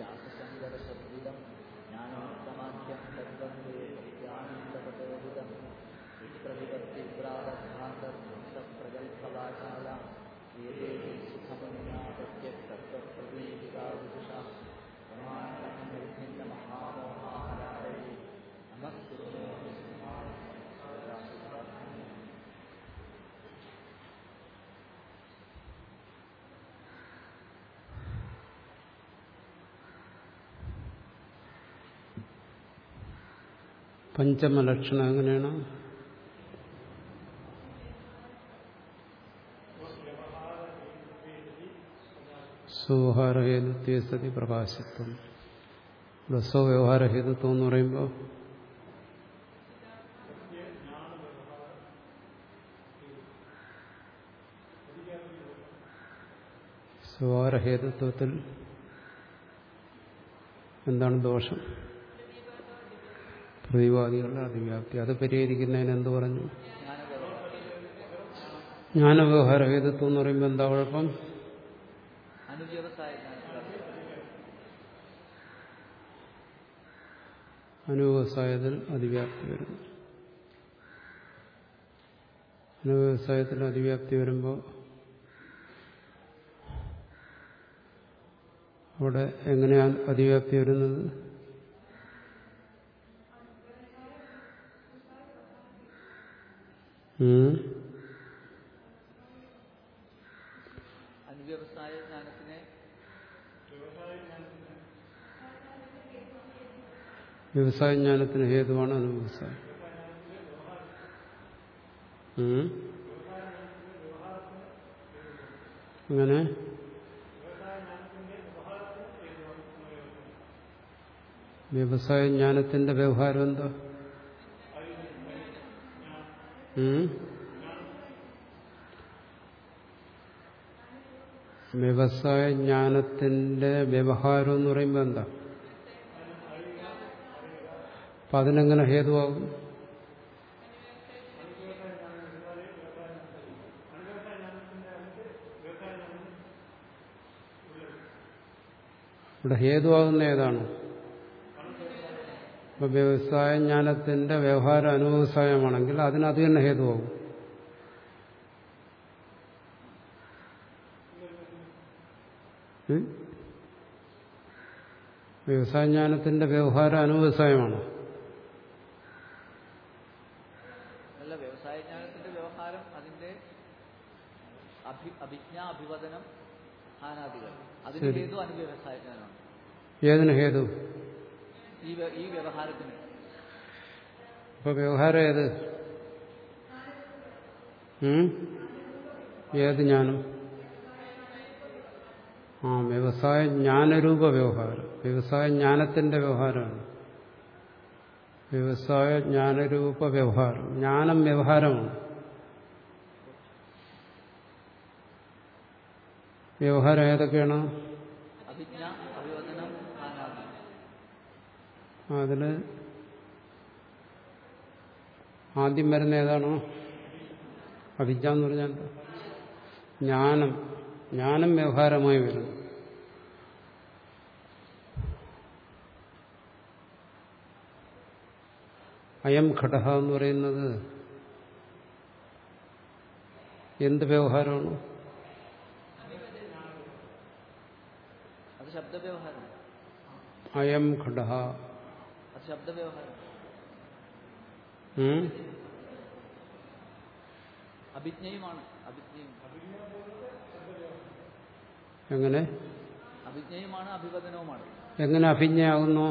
ज्ञानसङ्गरसद्विदं ज्ञानमुक्तमाख्यं तद्वन्द्वे ज्ञानन्दपतोदिदं विप्रविभक्तिप्रारब्धान्तर्भूतप्रगल्भवाचालाम् एते പഞ്ചമലക്ഷണം എങ്ങനെയാണ്? സ്വവ്യവഹാരഹേതുത്വ സതി പ്രകാശിത്വം. ഇവിടെ സ്വവ്യവഹാരഹേതുത്വം എന്ന് പറയുമ്പോൾ സ്വഹാരഹേതുത്വത്തിൽ എന്താണ് ദോഷം? പ്രതിവാദികളുടെ അതിവ്യാപ്തി. അത് പരിഹരിക്കുന്നതിന് എന്ത് പറഞ്ഞു? ജ്ഞാനവ്യവഹാര ഹേതുത്വം എന്ന് പറയുമ്പോൾ എന്താ കുഴപ്പം? അനുവ്യവസായ അനുവ്യവസായത്തിൽ അതിവ്യാപ്തി വരുന്നു. അനുവ്യവസായത്തിൽ അതിവ്യാപ്തി വരുമ്പോൾ അവിടെ എങ്ങനെയാണ് അതിവ്യാപ്തി വരുന്നത് ഉം അനുവ്യവസായ ജ്ഞാനത്തിനെ വ്യവസായ ജ്ഞാനത്തിന് ഹേതുവാണ് അനുവ്യവസായം. അങ്ങനെ വ്യവസായ ജ്ഞാനത്തിന്റെ വ്യവഹാരം എന്താ? വ്യവസായ ജ്ഞാനത്തിന്റെ വ്യവഹാരം എന്ന് പറയുമ്പോൾ എന്താ? അപ്പൊ അതിനെങ്ങനെ ഹേതുവാകും? ഇവിടെ ഹേതുവാകുന്ന ഏതാണ്? ഇപ്പൊ വ്യവസായ ജ്ഞാനത്തിന്റെ വ്യവഹാര അനുവ്യവസായമാണെങ്കിൽ അതിന് അത് തന്നെ ഹേതുവാകും. ഉം? വ്യവസായ ജ്ഞാനത്തിന്റെ വ്യവഹാര അനുവ്യവസായമാണ് അല്ല വ്യവസായ വ്യവഹാരം അതിന്റെ അഭി അഭിവദനം ഹാനാദികൾ. അതിന്. ഹേതു ഏതിന് ഹേതു? ഈ ഈ വ്യവഹാരത്തിന്. ഇപ്പൊ വ്യവഹാരം ഏത്? ഏത് ജ്ഞാനം ആ വ്യവസായ ജ്ഞാനരൂപ വ്യവഹാരം. വ്യവസായ ജ്ഞാനത്തിന്റെ വ്യവഹാരമാണ്. വ്യവസായ ജ്ഞാനരൂപ വ്യവഹാരം. ജ്ഞാനം വ്യവഹാരമാണ്. വ്യവഹാരം ഏതൊക്കെയാണ് അഭിജ്ഞ അഭിവദനം ഹാനാദി അതിൽ ആദ്യം വരുന്ന ഏതാണോ? അഭിജ്ഞ എന്ന് പറഞ്ഞാൽ? ജ്ഞാനം. ജ്ഞാനം വ്യവഹാരമായി വരുന്നു. അയം ഘടക എന്ന് പറയുന്നത് എന്ത് വ്യവഹാരമാണ്? അയം ഘടക ശബ്ദവ്യവഹാരം? അഭിജ്ഞയുമാണ് അഭിജ്ഞയും. എങ്ങനെ? അഭിജ്ഞയുമാണ് അഭിവദനവുമാണ്. എങ്ങനെ അഭിജ്ഞയാകുന്നു?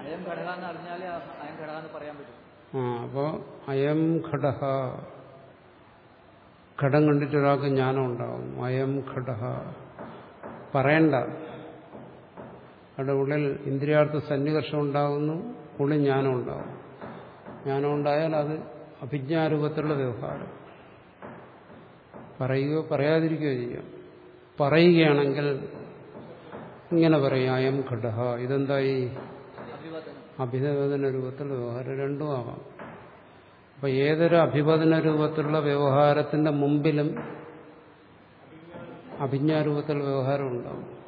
അയം ഘടക എന്ന് അറിഞ്ഞാലേ അയം ഘടക എന്ന് പറയാൻ പറ്റും. ആ അപ്പോ അയം ഘടക. ഘടം കണ്ടിട്ട് ഒരാൾക്ക് ജ്ഞാനം ഉണ്ടാവും അയം ഘടക. പറയണ്ട. അവിടെ ഉള്ളിൽ ഇന്ദ്രിയാർത്ഥ സന്നികർഷം ഉണ്ടാകുന്നു ഉള്ളിൽ ജ്ഞാനം ഉണ്ടാകും ജ്ഞാനം ഉണ്ടായാൽ അത് അഭിജ്ഞാരൂപത്തിലുള്ള വ്യവഹാരം. പറയുകയോ പറയാതിരിക്കുകയോ ചെയ്യാം. പറയുകയാണെങ്കിൽ ഇങ്ങനെ പറയാം അയം ഘടഹ ഇതെന്തായി? അഭിനവദന രൂപത്തിൽ വ്യവഹാരം രണ്ടും ആവാം. അപ്പൊ ഏതൊരു അഭിവദന രൂപത്തിലുള്ള വ്യവഹാരത്തിന്റെ മുമ്പിലും അഭിജ്ഞാരൂപത്തിലുള്ള വ്യവഹാരം ഉണ്ടാവും.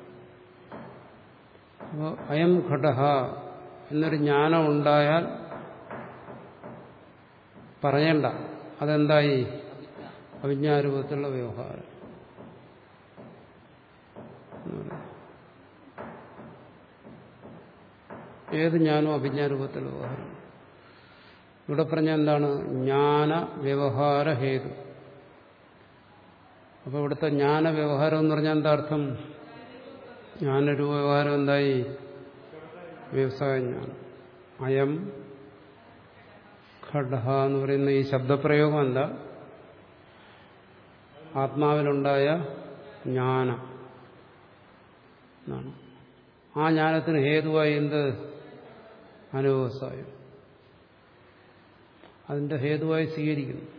അയം ഘടഹ എന്നൊരു ജ്ഞാനം ഉണ്ടായാൽ പറയണ്ട. അതെന്തായി? അവിജ്ഞാരൂപത്തിലുള്ള വ്യവഹാരം. ഏത് ജ്ഞാനവും അഭിജ്ഞാരൂപത്തിലുള്ള വ്യവഹാരം. ഇവിടെ പറഞ്ഞ എന്താണ്? ജ്ഞാന വ്യവഹാര ഹേതു. അപ്പൊ ഇവിടുത്തെ ജ്ഞാന വ്യവഹാരം എന്ന് പറഞ്ഞാൽ എന്താ അർത്ഥം? ജ്ഞാനരൂപ വ്യവഹാരം എന്തായി? വ്യവസായജ്ഞാനം അയം ഖഡഹ എന്ന് പറയുന്ന ഈ ശബ്ദപ്രയോഗം എന്താ ആത്മാവിലുണ്ടായ ജ്ഞാനം. ആ ജ്ഞാനത്തിന് ഹേതുവായി എന്ത്? അനുവ്യവസായം അതിന്റെ ഹേതുവായി സ്വീകരിക്കുന്നു.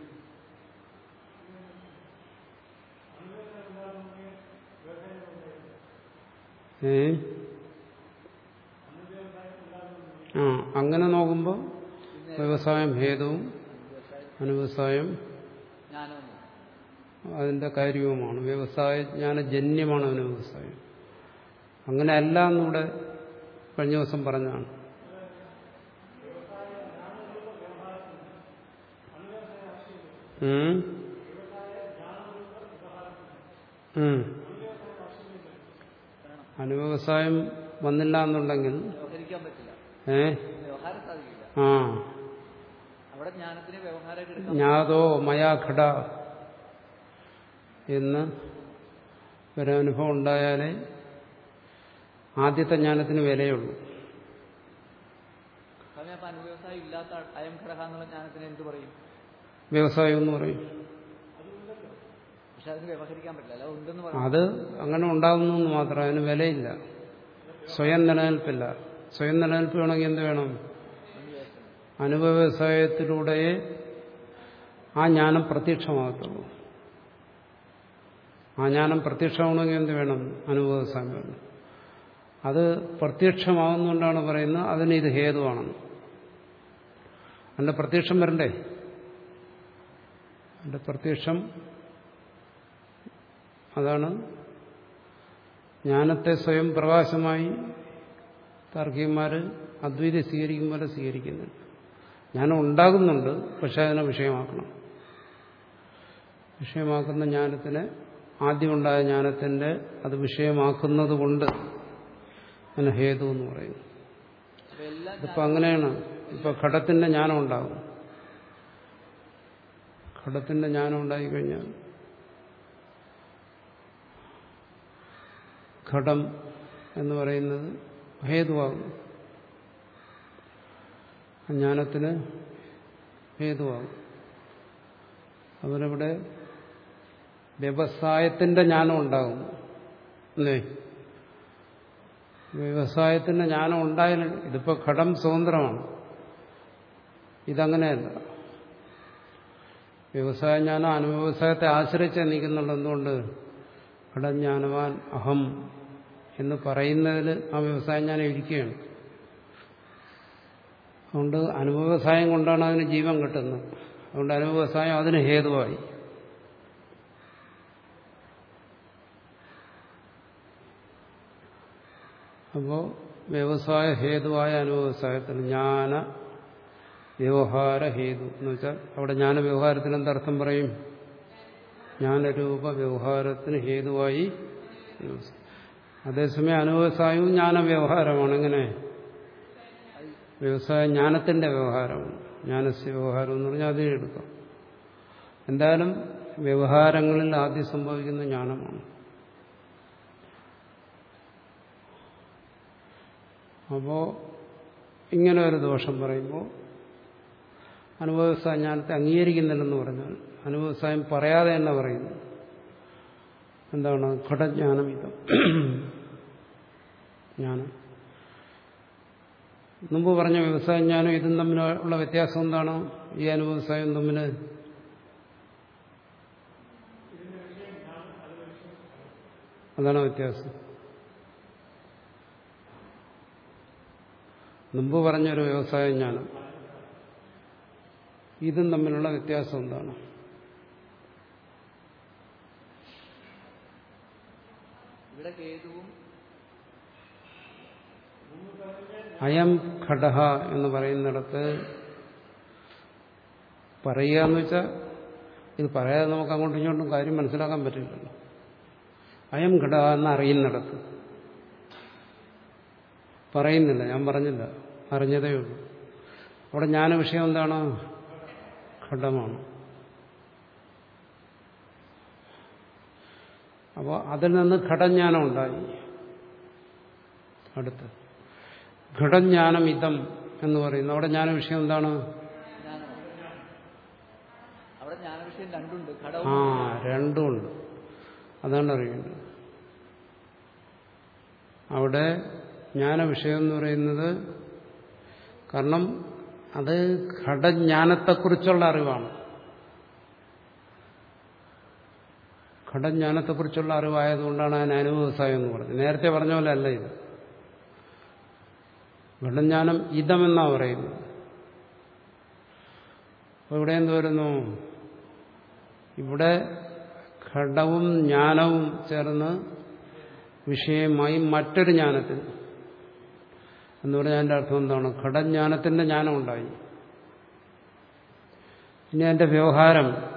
ഏ ആ അങ്ങനെ നോക്കുമ്പോൾ വ്യവസായം ഭേദവും അനുവ്യവസായം അതിന്റെ കാര്യവുമാണ് വ്യവസായ ജ്ഞാനജന്യമാണ് അവന് വ്യവസായം അങ്ങനെ അല്ല എന്നിവിടെ കഴിഞ്ഞ ദിവസം പറഞ്ഞാണ് ഉം. ഉം. അനുവ്യവസായം വന്നില്ല എന്നുണ്ടെങ്കിൽ ഏ? ആ. ജ്ഞാതോ മയാഘട എന്ന് ഒരനുഭവം ഉണ്ടായാലേ ആദ്യത്തെ ജ്ഞാനത്തിന് വിലയുള്ളൂ. വ്യവസായം എന്ന് പറയും പക്ഷെ അതിന് വ്യവഹരിക്കാൻ പറ്റില്ല അല്ല ഉണ്ടെന്ന് പറയും അത് അങ്ങനെ ഉണ്ടാകുന്നു മാത്രം. അതിന് വിലയില്ല. സ്വയം നിലനിൽപ്പില്ല. സ്വയം നിലനിൽപ്പ് വേണമെങ്കിൽ എന്ത് വേണം? അനുഭവവ്യവസായത്തിലൂടെ ആ ജ്ഞാനം പ്രത്യക്ഷമാകത്തുള്ളൂ. ആ ജ്ഞാനം പ്രത്യക്ഷമാണെങ്കിൽ എന്ത് വേണം? അനുഭവവ്യവസായം വേണം. അത് പ്രത്യക്ഷമാകുന്നുകൊണ്ടാണ് പറയുന്നത് അതിന് ഇത് ഹേതുവാണെന്ന്. എന്റെ പ്രത്യക്ഷം വരണ്ടേ? എന്റെ പ്രത്യക്ഷം അതാണ് ജ്ഞാനത്തെ സ്വയം പ്രകാശമായി താർക്കികന്മാർ അദ്വൈതം സ്വീകരിക്കും പോലെ സ്വീകരിക്കുന്നുണ്ട്. ജ്ഞാനം ഉണ്ടാകുന്നുണ്ട് പക്ഷെ അതിനെ വിഷയമാക്കണം. വിഷയമാക്കുന്ന ജ്ഞാനത്തിന് ആദ്യമുണ്ടായ ജ്ഞാനത്തിന്റെ അത് വിഷയമാക്കുന്നത് കൊണ്ട് അതിന് ഹേതു എന്ന് പറയുന്നു. ഇപ്പം അങ്ങനെയാണ്. ഇപ്പൊ ഘടത്തിന്റെ ജ്ഞാനം ഉണ്ടാകും. ഘടത്തിന്റെ ജ്ഞാനം ഉണ്ടായിക്കഴിഞ്ഞാൽ ഘടം എന്ന് പറയുന്നത് ഹേതുവാകും അജ്ഞാനത്തിന് ജ്ഞാനത്തിന് ഹേതുവാകും അവരവിടെ വ്യവസായത്തിന്റെ ജ്ഞാനം ഉണ്ടാകും അല്ലേ? വ്യവസായത്തിന്റെ ജ്ഞാനം ഉണ്ടായാലും ഇതിപ്പോ ഘടം സ്വതന്ത്രമാണ്. ഇതങ്ങനെയല്ല. വ്യവസായ ജ്ഞാനം അനുവ്യവസായത്തെ ആശ്രയിച്ച് നിൽക്കുന്നുണ്ട് എന്തുകൊണ്ട്? ഘടജ്ഞാനവാൻ അഹം എന്ന് പറയുന്നതിൽ ആ വ്യവസായം ഞാൻ ഇരിക്കുകയാണ് അതുകൊണ്ട് അനുഭവസായം കൊണ്ടാണ് അതിന് ജീവൻ കിട്ടുന്നത്. അതുകൊണ്ട് അനുഭവസായം അതിന് ഹേതുവായി. അപ്പോൾ വ്യവസായ ഹേതുവായ അനുഭവസായത്തിൽ ജ്ഞാന വ്യവഹാര ഹേതു എന്ന് വെച്ചാൽ അവിടെ ജ്ഞാന വ്യവഹാരത്തിന് എന്തർത്ഥം പറയും? ജ്ഞാനരൂപ വ്യവഹാരത്തിന് ഹേതുവായി വ്യവസായം. അതേസമയം അനുവ്യവസായവും ജ്ഞാന വ്യവഹാരമാണ് എങ്ങനെ? വ്യവസായ ജ്ഞാനത്തിന്റെ വ്യവഹാരമാണ്. ജ്ഞാനസ്യ വ്യവഹാരം എന്ന് പറഞ്ഞാൽ അതിനെ എടുക്കാം. എന്തായാലും വ്യവഹാരങ്ങളിൽ ആദ്യം സംഭവിക്കുന്ന ജ്ഞാനമാണ്. അപ്പോ ഇങ്ങനെ ഒരു ദോഷം പറയുമ്പോൾ അനുഭവസായ ജ്ഞാനത്തെ അംഗീകരിക്കുന്നില്ലെന്ന് പറഞ്ഞാൽ അനുഭവസായം പറയാതെ തന്നെ പറയുന്നു. എന്താണ്? ഘടജ്ഞാനം ഇതം ജ്ഞാനം. മുമ്പ് പറഞ്ഞ വ്യവസായ ജ്ഞാനം ഇതും തമ്മിലുള്ള വ്യത്യാസം എന്താണ്? ഈ അനുവ്യവസായം തമ്മിൽ അതാണ് വ്യത്യാസം. മുമ്പ് പറഞ്ഞൊരു വ്യവസായ ജ്ഞാനം. ഇതും തമ്മിലുള്ള വ്യത്യാസം എന്താണ്? ഇവിടെ കേതുവും അയം ഘടഹ എന്ന് പറയുന്നിടത്ത് പറയുക എന്ന് വെച്ചാൽ ഇത് പറയാതെ നമുക്ക് അങ്ങോട്ടും ഇങ്ങോട്ടും കാര്യം മനസ്സിലാക്കാൻ പറ്റില്ലല്ലോ. അയം ഘടക എന്ന് അറിയുന്നിടത്ത്. പറയുന്നില്ല ഞാൻ പറഞ്ഞില്ല അറിഞ്ഞതേ ഉള്ളൂ. അവിടെ ജ്ഞാന വിഷയം എന്താണ്? ഘടമാണ്. അപ്പോൾ അതിൽ നിന്ന് ഘടജ്ഞാനം ഉണ്ടായി. അടുത്ത്. ഘടജ്ഞാനം ഇതം എന്ന് പറയുന്നു. അവിടെ ജ്ഞാന വിഷയം എന്താണ് ആ രണ്ടും രണ്ടുമുണ്ട്. അതാണ് അറിയേണ്ടത് അവിടെ ജ്ഞാന വിഷയം എന്ന് പറയുന്നത് കാരണം അത് ഘടജ്ഞാനത്തെക്കുറിച്ചുള്ള അറിവാണ്. ഘടജ്ഞാനത്തെക്കുറിച്ചുള്ള അറിവായതുകൊണ്ടാണ് അതിന് അനുഭവസായം എന്ന് പറഞ്ഞത്. നേരത്തെ പറഞ്ഞ പോലെ അല്ല ഇത്. ഘടജ്ഞാനം ഇതമെന്നാ പറയുന്നത്. അപ്പോൾ ഇവിടെ എന്ത് വരുന്നു? ഇവിടെ ഘടവും ജ്ഞാനവും ചേർന്ന് വിഷയമായി മറ്റൊരു ജ്ഞാനത്തിന് എന്ന് പറഞ്ഞാൽ അതിന്റെ അർത്ഥം എന്താണ്? ഘടജ്ഞാനത്തിന്റെ ജ്ഞാനം ഉണ്ടായി. ഇനി അതിന്റെ വ്യവഹാരം.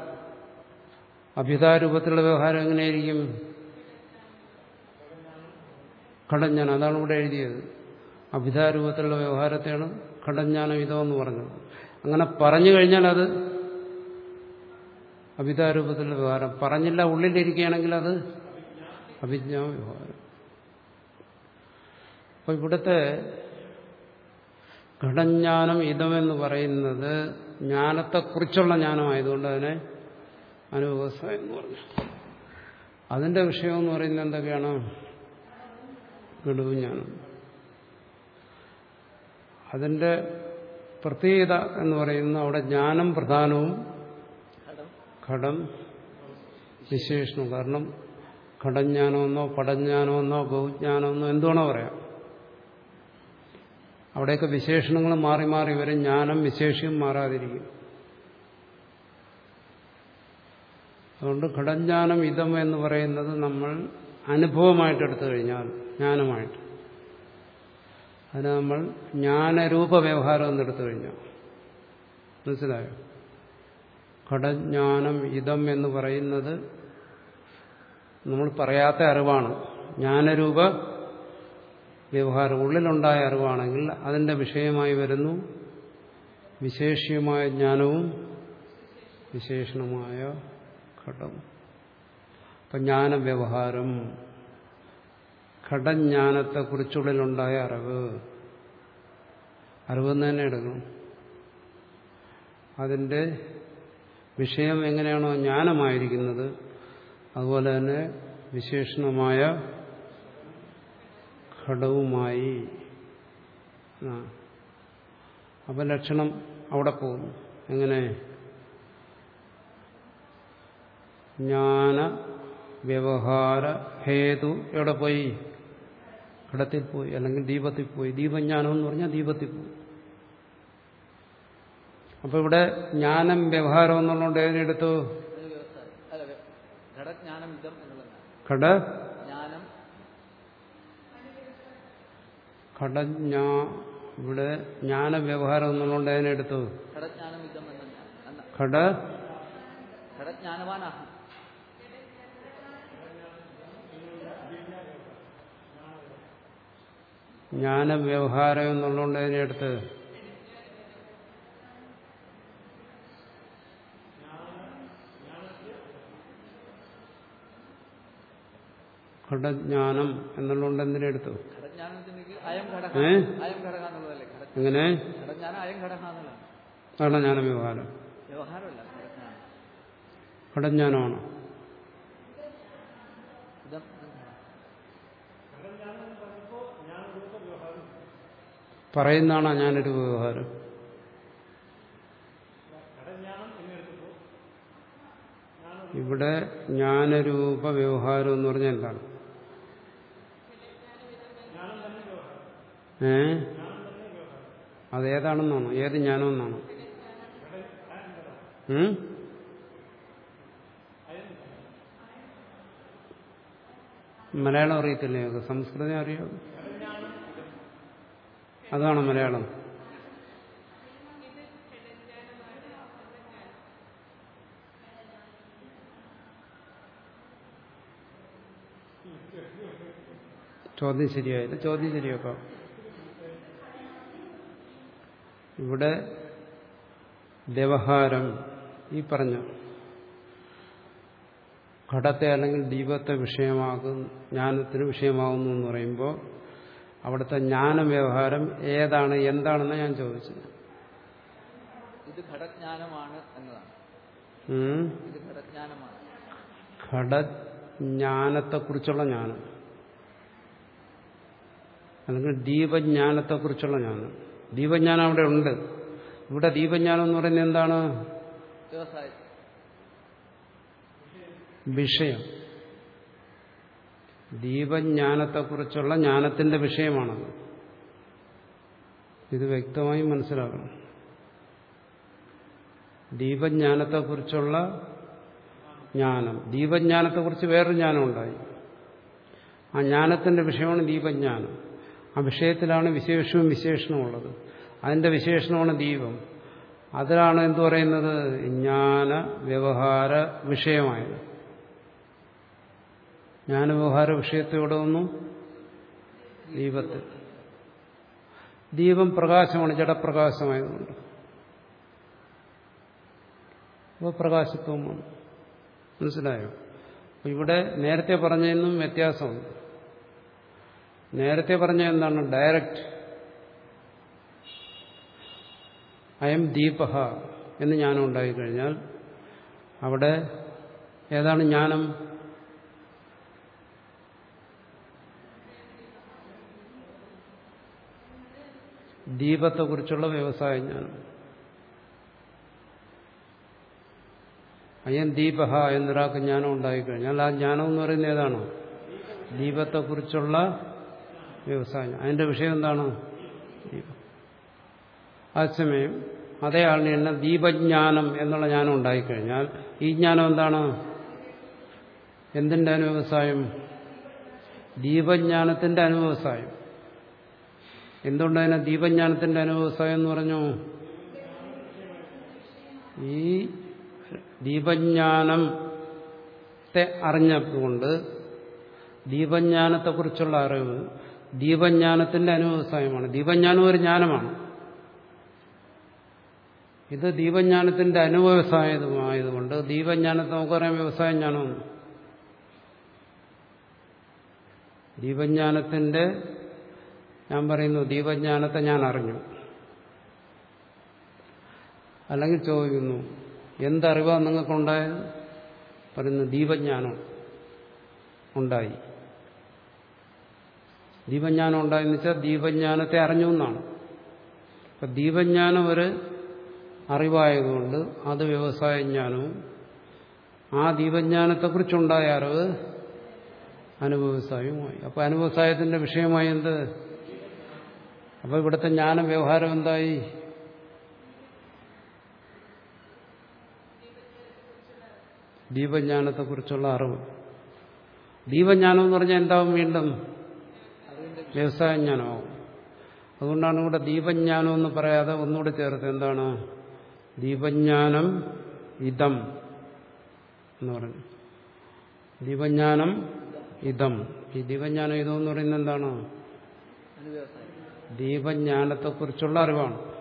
അഭ്യുതാരൂപത്തിലുള്ള വ്യവഹാരം എങ്ങനെയായിരിക്കും? ഘടജ്ഞാനം അതാണ് ഇവിടെ എഴുതിയത്. അഭിതാരൂപത്തിലുള്ള വ്യവഹാരത്തെയാണ് ഘടജ്ഞാനം എന്ന് പറഞ്ഞത്. അങ്ങനെ പറഞ്ഞു കഴിഞ്ഞാൽ അത് അഭിതാരൂപത്തിലുള്ള വ്യവഹാരം. പറഞ്ഞില്ല ഉള്ളിലിരിക്കുകയാണെങ്കിൽ അത് അഭിജ്ഞാ വ്യവഹാരം. അപ്പൊ ഇവിടുത്തെ ഘടജ്ഞാനം ഇതമെന്ന് പറയുന്നത് ജ്ഞാനത്തെക്കുറിച്ചുള്ള ജ്ഞാനമായതുകൊണ്ട് അതിനെ അനുഭവസ എന്ന് പറഞ്ഞു. അതിന്റെ വിഷയം എന്ന് പറയുന്നത് എന്തൊക്കെയാണ്? ഗഡുവിജ്ഞാനം അതിന്റെ പ്രത്യേകത എന്ന് പറയുന്ന അവിടെ ജ്ഞാനം പ്രധാനവും ഘടം വിശേഷണം. കാരണം ഘടജ്ഞാനമെന്നോ പടജ്ഞാനമെന്നോ ബഹുജ്ഞാനമെന്നോ എന്തുവേണോ പറയാം. അവിടെയൊക്കെ വിശേഷണങ്ങൾ മാറി മാറി വരും ജ്ഞാനം വിശേഷ്യം മാറാതിരിക്കും. അതുകൊണ്ട് ഘടജ്ഞാനം ഇതം എന്ന് പറയുന്നത് നമ്മൾ അനുഭവമായിട്ട് എടുത്തു കഴിഞ്ഞാൽ ജ്ഞാനമായിട്ട്. അതിന് നമ്മൾ ജ്ഞാനരൂപ വ്യവഹാരം എന്ന് എടുത്തു കഴിഞ്ഞാൽ മനസ്സിലായോ? ഘടജ്ഞാനം ഇതം എന്ന് പറയുന്നത് നമ്മൾ പറയാത്ത അറിവാണ്. ജ്ഞാനരൂപ വ്യവഹാരം ഉള്ളിലുണ്ടായ അറിവാണെങ്കിൽ അതിന്റെ വിഷയമായി വരുന്നു. വിശേഷ്യമായ ജ്ഞാനവും വിശേഷണമായ ഘടം. അപ്പം ജ്ഞാനവ്യവഹാരം. ഘടജ്ഞാനത്തെക്കുറിച്ചുള്ളിലുണ്ടായ അറിവ്. അറിവെന്ന് തന്നെ എടുക്കണം. അതിന്റെ വിഷയം എങ്ങനെയാണോ ജ്ഞാനമായിരിക്കുന്നത് അതുപോലെ തന്നെ വിശേഷണമായ ഘടവുമായി. അപ്പം ലക്ഷണം അവിടെ പോകും എങ്ങനെ? ജ്ഞാന വ്യവഹാര ഹേതു എവിടെ പോയി? ഘടത്തിൽ പോയി അല്ലെങ്കിൽ ദീപത്തിൽ പോയി. ദീപജ്ഞാനം എന്ന് പറഞ്ഞാൽ ദീപത്തിൽ പോയി. അപ്പൊ ഇവിടെ ജ്ഞാനം വ്യവഹാരം എന്നുള്ളതുകൊണ്ട് ഏതെടുത്തു ഘട ഘടജ്ഞാ ഇവിടെ ജ്ഞാന വ്യവഹാരം എന്നുള്ളതുകൊണ്ട് ഏതിനെടുത്തു ഘട ജ്ഞാന വ്യവഹാരം എന്നുള്ളതുകൊണ്ട് അതിനെടുത്ത് ഘടജ്ഞാനം എന്നുള്ളതുകൊണ്ട് എന്തിനെടുത്തു ഏ? എങ്ങനെ? ഘടജ്ഞാനം വ്യവഹാരം ഘടജ്ഞാനമാണോ ഇതം ഇതം ഘടം. പറയുന്നതാണോ ഞാനൊരു വ്യവഹാരം? ഇവിടെ ജ്ഞാനരൂപ വ്യവഹാരം എന്ന് പറഞ്ഞാൽ എന്താണ്? ഏ? അതേതാണെന്നാണോ? ഏത് ജ്ഞാനമെന്നാണോ? മലയാളം അറിയത്തില്ലേ? സംസ്കൃതം അറിയാം. അതാണ് മലയാളം. ചോദ്യം ശരിയായില്ല ചോദ്യം ശരിയാക്കാം. ഇവിടെ വ്യവഹാരം ഈ പറഞ്ഞു ഘടത്തെ അല്ലെങ്കിൽ ദീപത്തെ വിഷയമാകും ജ്ഞാനത്തിന് വിഷയമാകുന്നു എന്ന് പറയുമ്പോൾ അവിടുത്തെ ജ്ഞാന വ്യവഹാരം ഏതാണ് എന്താണെന്ന് ഞാൻ ചോദിച്ചത് ഇത് ഘടജ്ഞാനമാണ് എന്നതാണ്? ഇത് ഘടജ്ഞാനമാണ്. ഘടജ്ഞാനത്തെക്കുറിച്ചുള്ള ജ്ഞാനം. അല്ലെങ്കിൽ ദീപജ്ഞാനത്തെക്കുറിച്ചുള്ള ജ്ഞാനം. ദീപജ്ഞാനം അവിടെ ഉണ്ട്. ഇവിടെ ദീപജ്ഞാനം എന്ന് പറയുന്നത് എന്താണ്? വിഷയം. ദീപജ്ഞാനത്തെക്കുറിച്ചുള്ള ജ്ഞാനത്തിന്റെ വിഷയമാണത് ഇത് വ്യക്തമായി മനസ്സിലാക്കണം. ദീപജ്ഞാനത്തെക്കുറിച്ചുള്ള ജ്ഞാനം. ദീപജ്ഞാനത്തെക്കുറിച്ച് വേറൊരു ജ്ഞാനം ഉണ്ടായി ആ ജ്ഞാനത്തിന്റെ വിഷയമാണ് ദീപജ്ഞാനം. ആ വിഷയത്തിലാണ് വിശേഷവും വിശേഷണവും ഉള്ളത് അതിന്റെ വിശേഷണമാണ് ദീപം. അതിലാണ് എന്തു പറയുന്നത്? ജ്ഞാന വ്യവഹാര വിഷയമായത്. ജ്ഞാനവ്യവഹാര വിഷയത്തോടെ ഒന്നും ദീപത്തിൽ. ദീപം പ്രകാശമാണ് ജഡപ്രകാശമായതുകൊണ്ട്. അപ്പോൾ പ്രകാശത്വമാണ് മനസ്സിലായോ? അപ്പൊ ഇവിടെ നേരത്തെ പറഞ്ഞതിനും വ്യത്യാസമുണ്ട്. നേരത്തെ പറഞ്ഞ എന്താണ്? ഡയറക്റ്റ്. അയം ദീപഹ എന്ന് ജ്ഞാനം ഉണ്ടായിക്കഴിഞ്ഞാൽ അവിടെ ഏതാണ് ജ്ഞാനം? ദീപത്തെക്കുറിച്ചുള്ള വ്യവസായ ജ്ഞാനം അയ്യൻ ദീപഹ എന്നൊരാൾക്ക് ജ്ഞാനം ഉണ്ടായിക്കഴിഞ്ഞാൽ ആ ജ്ഞാനം എന്ന് പറയുന്നത് ഏതാണ്? ദീപത്തെക്കുറിച്ചുള്ള വ്യവസായം. അതിന്റെ വിഷയം എന്താണ്? അതേസമയം അതേ ആളിന് തന്നെ ദീപജ്ഞാനം എന്നുള്ള ജ്ഞാനം ഉണ്ടായിക്കഴിഞ്ഞാൽ ഈ ജ്ഞാനം എന്താണ്? എന്തിന്റെ അനുവ്യവസായം ദീപജ്ഞാനത്തിന്റെ അനുവ്യവസായം എന്തുകൊണ്ട് അതിനെ ദീപജ്ഞാനത്തിന്റെ അനുവ്യവസായം എന്ന് പറഞ്ഞു. ഈ ദീപജ്ഞാനത്തെ അറിഞ്ഞതുകൊണ്ട് ദീപജ്ഞാനത്തെക്കുറിച്ചുള്ള അറിവ് ദീപജ്ഞാനത്തിന്റെ അനുവ്യവസായമാണ് ദീപജ്ഞാനം ഒരു ജ്ഞാനമാണ്. ഇത് ദീപജ്ഞാനത്തിന്റെ അനുവ്യവസായതുമായതുകൊണ്ട് ദീപജ്ഞാനത്തെ നമുക്കറിയാം വ്യവസായ ജ്ഞാനമെന്ന് ദീപജ്ഞാനത്തിന്റെ ഞാൻ പറയുന്നു ദീപജ്ഞാനത്തെ ഞാൻ അറിഞ്ഞു. അല്ലെങ്കിൽ ചോദിക്കുന്നു എന്തറിവാ നിങ്ങൾക്കുണ്ടായത്? പറയുന്നു ദീപജ്ഞാനം ഉണ്ടായി. ദീപജ്ഞാനം ഉണ്ടായെന്ന് വെച്ചാൽ ദീപജ്ഞാനത്തെ അറിഞ്ഞു എന്നാണ്. അപ്പം ദീപജ്ഞാനം ഒരു അറിവായതുകൊണ്ട് അത് വ്യവസായ ജ്ഞാനവും ആ ദീപജ്ഞാനത്തെക്കുറിച്ചുണ്ടായ അറിവ് അനുഭവസായവുമായി അപ്പോൾ അനുഭവസായത്തിന്റെ വിഷയമായി എന്ത്? അപ്പോൾ ഇവിടുത്തെ ജ്ഞാന വ്യവഹാരം എന്തായി? ദീപജ്ഞാനത്തെക്കുറിച്ചുള്ള അറിവ്. ദീപജ്ഞാനം എന്ന് പറഞ്ഞാൽ എന്താവും വീണ്ടും? വ്യവസായജ്ഞാനമാവും വ്യവസായ ജ്ഞാനമാവും അതുകൊണ്ടാണ് ഇവിടെ ദീപജ്ഞാനം എന്ന് പറയാതെ ഒന്നുകൂടെ ചേർത്ത് എന്താണ്? ദീപജ്ഞാനം ഇതം എന്ന് പറഞ്ഞു. ദീപജ്ഞാനം ഇതം. ഈ ദീപജ്ഞാനം ഇതം എന്ന് പറയുന്നത് എന്താണ്? ദീപജ്ഞാനത്തെക്കുറിച്ചുള്ള അറിവാണ്.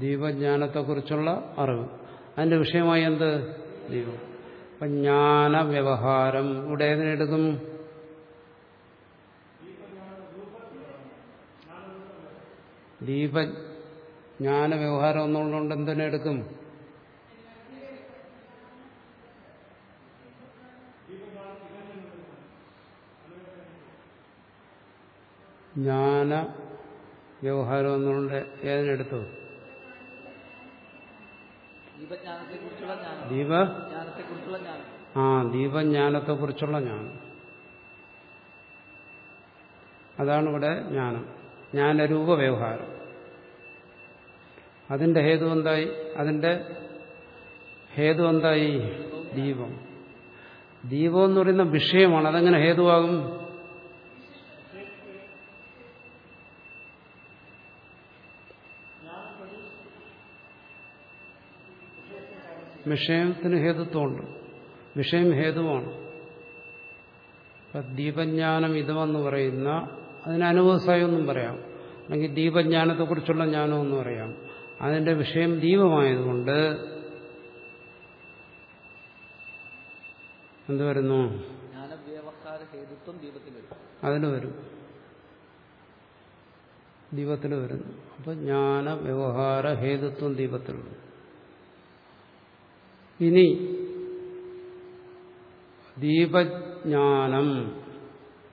ദീപജ്ഞാനത്തെക്കുറിച്ചുള്ള അറിവ്. അതിന്റെ വിഷയമായി എന്ത്? ദീപം. അപ്പൊ ജ്ഞാന വ്യവഹാരം ഇവിടെ ഏതിനെടുക്കും ദീപ വ്യവഹാരം എന്നുള്ളതുകൊണ്ട് എന്തിനെടുക്കും ജ്ഞാന വ്യവഹാരം എന്നുകൊണ്ട് ഏതിനെടുത്തു ദീപ ആ ദീപജ്ഞാനത്തെ ദീപ കുറിച്ചുള്ള ജ്ഞാനം. അതാണ് ഇവിടെ ജ്ഞാനം. ജ്ഞാനരൂപ വ്യവഹാരം അതിന്റെ ഹേതു എന്തായി? അതിന്റെ ഹേതു എന്തായി? ദീപം. ദീപം എന്ന് പറയുന്ന വിഷയമാണ്. അതെങ്ങനെ ഹേതുവാകും? വിഷയത്തിന് ഹേതുത്വമുണ്ട്. വിഷയം ഹേതുവാണ്. ദീപജ്ഞാനം ഇതമെന്ന് പറയുന്ന അതിന് അനുഭവസായൊന്നും പറയാം. അല്ലെങ്കിൽ ദീപജ്ഞാനത്തെക്കുറിച്ചുള്ള ജ്ഞാനം എന്ന് പറയാം. അതിന്റെ വിഷയം ദീപമായതുകൊണ്ട് എന്ത് വരുന്നു? അതിന് വരും. ദീപത്തിൽ വരുന്നു. അപ്പൊ ജ്ഞാന വ്യവഹാര ഹേതുത്വം ദീപത്തിൽ വരും ഇനി ദീപജ്ഞാനം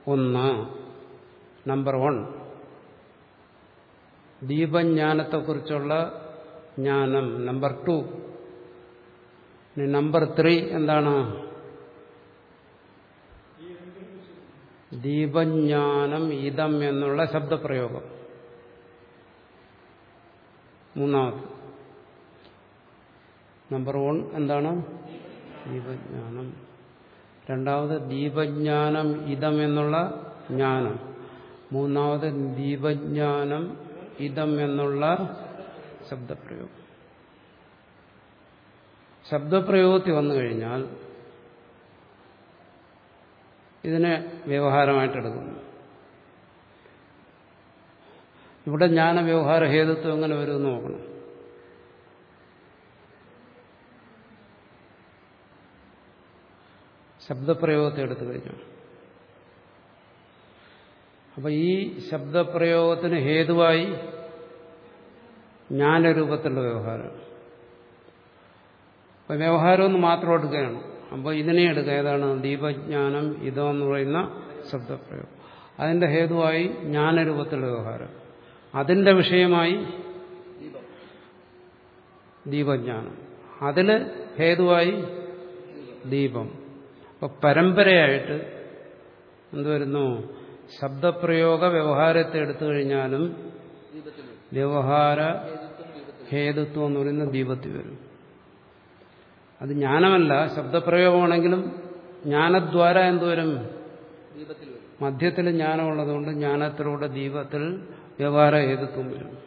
ഒന്ന് നമ്പർ വൺ ദീപജ്ഞാനത്തെക്കുറിച്ചുള്ള ജ്ഞാനം നമ്പർ ടു നമ്പർ ത്രീ എന്താണ്? ദീപജ്ഞാനം ഇതം എന്നുള്ള ശബ്ദപ്രയോഗം. മൂന്നാമത് നമ്പർ വൺ എന്താണ്? ദീപജ്ഞാനം രണ്ടാമത് ദീപജ്ഞാനം ഇതം എന്നുള്ള ജ്ഞാനം. മൂന്നാമത് ദീപജ്ഞാനം ഇതം എന്നുള്ള ശബ്ദപ്രയോഗം. ശബ്ദപ്രയോഗത്തിൽ വന്നു കഴിഞ്ഞാൽ ഇതിനെ വ്യവഹാരമായിട്ടെടുക്കുന്നു ഇവിടെ ജ്ഞാന വ്യവഹാര ഹേതുത്വം എങ്ങനെ വരുമെന്ന് നോക്കണം. ശബ്ദപ്രയോഗത്തെ എടുത്തു കഴിഞ്ഞു. അപ്പൊ ഈ ശബ്ദപ്രയോഗത്തിന് ഹേതുവായി ജ്ഞാനരൂപത്തിലുള്ള വ്യവഹാരം. അപ്പൊ വ്യവഹാരം ഒന്ന് മാത്രം എടുക്കുകയാണ്. അപ്പോൾ ഇതിനെ എടുക്കുക. ഏതാണ്? ദീപജ്ഞാനം ഇതെന്ന് പറയുന്ന ശബ്ദപ്രയോഗം. അതിന്റെ ഹേതുവായി ജ്ഞാനരൂപത്തിലുള്ള വ്യവഹാരം. അതിന്റെ വിഷയമായി ദീപം ദീപജ്ഞാനം. അതിന് ഹേതുവായി ദീപം. അപ്പൊ പരമ്പരയായിട്ട് എന്തുവരുന്നു? ശബ്ദപ്രയോഗ വ്യവഹാരത്തെ എടുത്തു കഴിഞ്ഞാലും വ്യവഹാര ഹേതുത്വം എന്ന് പറയുന്ന ദീപത്തിൽ വരും. അത് ജ്ഞാനമല്ല ശബ്ദപ്രയോഗമാണെങ്കിലും ജ്ഞാനദ്വാര എന്തുവരും മധ്യത്തിൽ ജ്ഞാനമുള്ളതുകൊണ്ട് ജ്ഞാനത്തിലൂടെ ദീപത്തിൽ വ്യവഹാര ഹേതുത്വം വരും.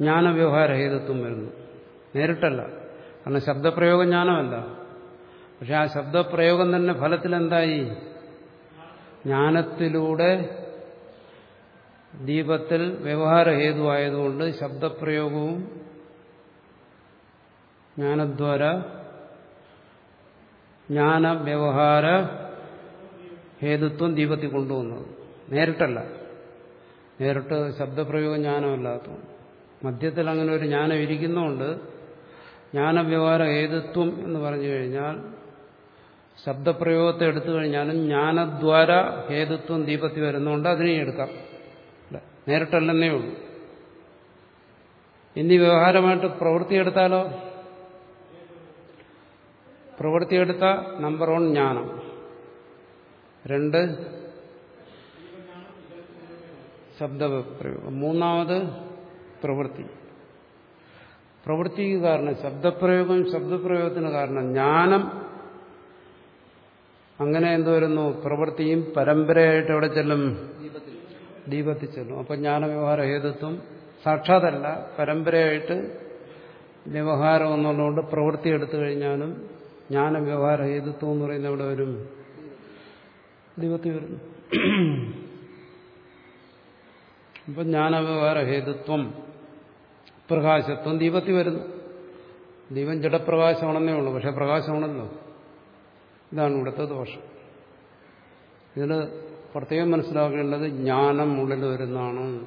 ജ്ഞാനവ്യവഹാര ഹേതുത്വം വരുന്നു. നേരിട്ടല്ല. കാരണം ശബ്ദപ്രയോഗം ജ്ഞാനമല്ല. പക്ഷെ ആ ശബ്ദപ്രയോഗം തന്നെ ഫലത്തിൽ എന്തായി ജ്ഞാനത്തിലൂടെ ദീപത്തിൽ വ്യവഹാര ഹേതുവായതുകൊണ്ട് ശബ്ദപ്രയോഗവും ജ്ഞാനദ്വാര ജ്ഞാന വ്യവഹാര ഹേതുത്വം ദീപത്തിൽ കൊണ്ടുവന്നത്. നേരിട്ടല്ല. നേരിട്ട് ശബ്ദപ്രയോഗം ജ്ഞാനമല്ലാത്തതുകൊണ്ട്. മധ്യത്തിൽ അങ്ങനെ ഒരു ജ്ഞാനം ഇരിക്കുന്നതുകൊണ്ട് ജ്ഞാനവ്യവഹാര ഹേതുത്വം എന്ന് പറഞ്ഞു കഴിഞ്ഞാൽ ശബ്ദപ്രയോഗത്തെ എടുത്തു കഴിഞ്ഞാലും ജ്ഞാനദ്വാര ഹേതുത്വം ദീപത്തിൽ വരുന്നതുകൊണ്ട് അതിനെ എടുക്കാം. നേരിട്ടല്ലെന്നേ ഉള്ളൂ. ഇനി വ്യവഹാരമായിട്ട് പ്രവൃത്തിയെടുത്താലോ പ്രവൃത്തിയെടുത്ത നമ്പർ വൺ ജ്ഞാനം. രണ്ട് ശബ്ദപ്രയോഗം. മൂന്നാമത് പ്രവൃത്തി. പ്രവൃത്തിക്ക് കാരണം ശബ്ദപ്രയോഗം ശബ്ദപ്രയോഗത്തിന് കാരണം ജ്ഞാനം. അങ്ങനെ എന്ത് വരുന്നു? പ്രവൃത്തിയും പരമ്പരയായിട്ട് എവിടെ ചെല്ലും? ദീപത്തിൽ ചെല്ലും. അപ്പം ജ്ഞാനവ്യവഹാര ഹേതുത്വം സാക്ഷാതല്ല പരമ്പരയായിട്ട് വ്യവഹാരം എന്നുള്ളതുകൊണ്ട് പ്രവൃത്തി എടുത്തു കഴിഞ്ഞാലും ജ്ഞാനവ്യവഹാര ഹേതുത്വം എന്ന് പറയുന്നത് എവിടെ വരും? ദീപത്തിൽ വരുന്നു. അപ്പം ജ്ഞാനവ്യവഹാര ഹേതുത്വം പ്രകാശത്വം ദീപത്തിൽ വരുന്നു. ദീപം ജഡപ്രകാശമാണെന്നേ ഉള്ളൂ പക്ഷെ പ്രകാശമാണല്ലോ. ഇതാണ് ഇവിടുത്തെ ദോഷം. ഇതിൽ പ്രത്യേകം മനസ്സിലാക്കേണ്ടത് ജ്ഞാനം ഉള്ളിൽ വരുന്നതാണ്.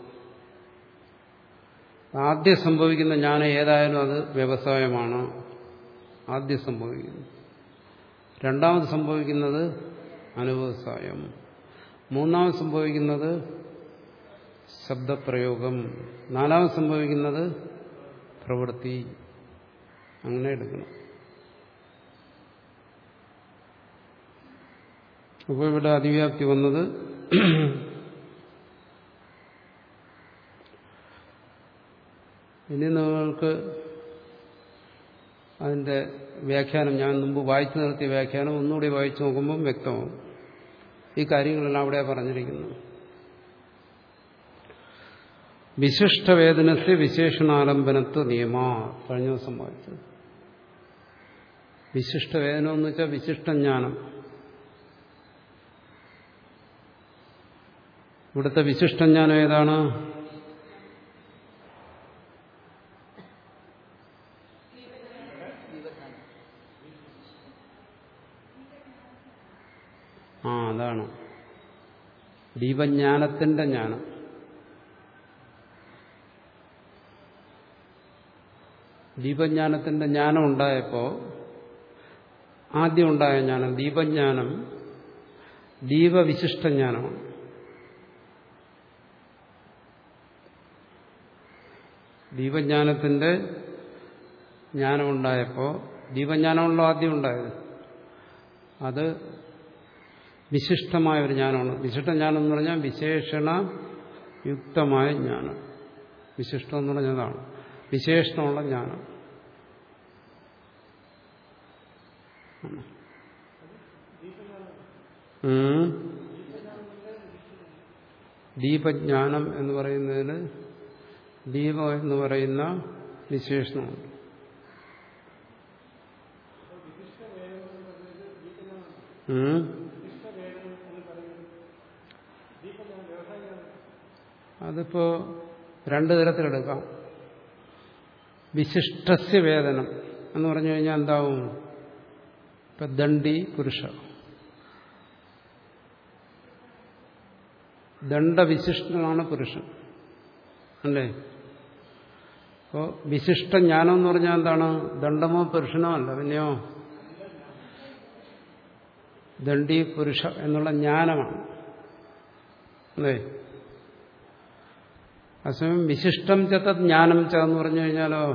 ആദ്യം സംഭവിക്കുന്ന ജ്ഞാനം ഏതായാലും അത് വ്യവസായമാണ്. ആദ്യം സംഭവിക്കുന്നത് രണ്ടാമത് സംഭവിക്കുന്നത് അനുവ്യവസായം മൂന്നാമത് സംഭവിക്കുന്നത് ശബ്ദപ്രയോഗം. നാലാമത് സംഭവിക്കുന്നത് പ്രവൃത്തി അങ്ങനെ എടുക്കണം. അപ്പോൾ ഇവിടെ അതിവ്യാപ്തി വന്നത് ഇനി നിങ്ങൾക്ക് അതിന്റെ വ്യാഖ്യാനം ഞാൻ മുമ്പ് വായിച്ചു നിർത്തിയ വ്യാഖ്യാനം ഒന്നുകൂടി വായിച്ചു നോക്കുമ്പം വ്യക്തമാവും ഈ കാര്യങ്ങളെല്ലാം അവിടെ പറഞ്ഞിരിക്കുന്നു വിശിഷ്ടവേദനത്തെ വിശേഷണാലംബനത്വ നിയമ. കഴിഞ്ഞ ദിവസം വായിച്ചത്. വിശിഷ്ടവേദനം എന്ന് വെച്ചാൽ വിശിഷ്ടജ്ഞാനം. ഇവിടുത്തെ വിശിഷ്ടജ്ഞാനം ഏതാണ്? ആ അതാണ്. ദീപജ്ഞാനത്തിന്റെ ജ്ഞാനം. ദീപജ്ഞാനത്തിന്റെ ജ്ഞാനം ഉണ്ടായപ്പോൾ ആദ്യം ഉണ്ടായ ജ്ഞാനം ദീപജ്ഞാനം ദീപവിശിഷ്ട ജ്ഞാനമാണ് ദീപജ്ഞാനത്തിന്റെ ജ്ഞാനമുണ്ടായപ്പോൾ ദീപജ്ഞാനമുള്ള ആദ്യം ഉണ്ടായത് അത് വിശിഷ്ടമായ ഒരു ജ്ഞാനമാണ്. വിശിഷ്ട ജ്ഞാനം എന്ന് പറഞ്ഞാൽ വിശേഷണ യുക്തമായ ജ്ഞാനം. വിശിഷ്ടം എന്ന് പറഞ്ഞതാണ്. വിശേഷണമുള്ള ജ്ഞാനം. ദീപജ്ഞാനം എന്ന് പറയുന്നതിന് ദീപം എന്ന് പറയുന്ന വിശേഷണമുണ്ട്. അതിപ്പോ രണ്ടു തരത്തിലെടുക്കാം വിശിഷ്ടസ്യ വേദനം എന്ന് പറഞ്ഞു കഴിഞ്ഞാൽ എന്താവും? ഇപ്പൊ ദണ്ഡി പുരുഷ. ദണ്ഡവിശിഷ്ടനാണ് പുരുഷൻ. അല്ലേ? അപ്പോ വിശിഷ്ട ജ്ഞാനം എന്ന് പറഞ്ഞാൽ എന്താണ്? ദണ്ഡമോ പുരുഷനോ അല്ല പിന്നെയോ? ദണ്ഡി പുരുഷ എന്നുള്ള ജ്ഞാനമാണ്. അല്ലേ? അസമയം വിശിഷ്ടം ചത്ത ജ്ഞാനം ച എന്ന് പറഞ്ഞു കഴിഞ്ഞാലോ?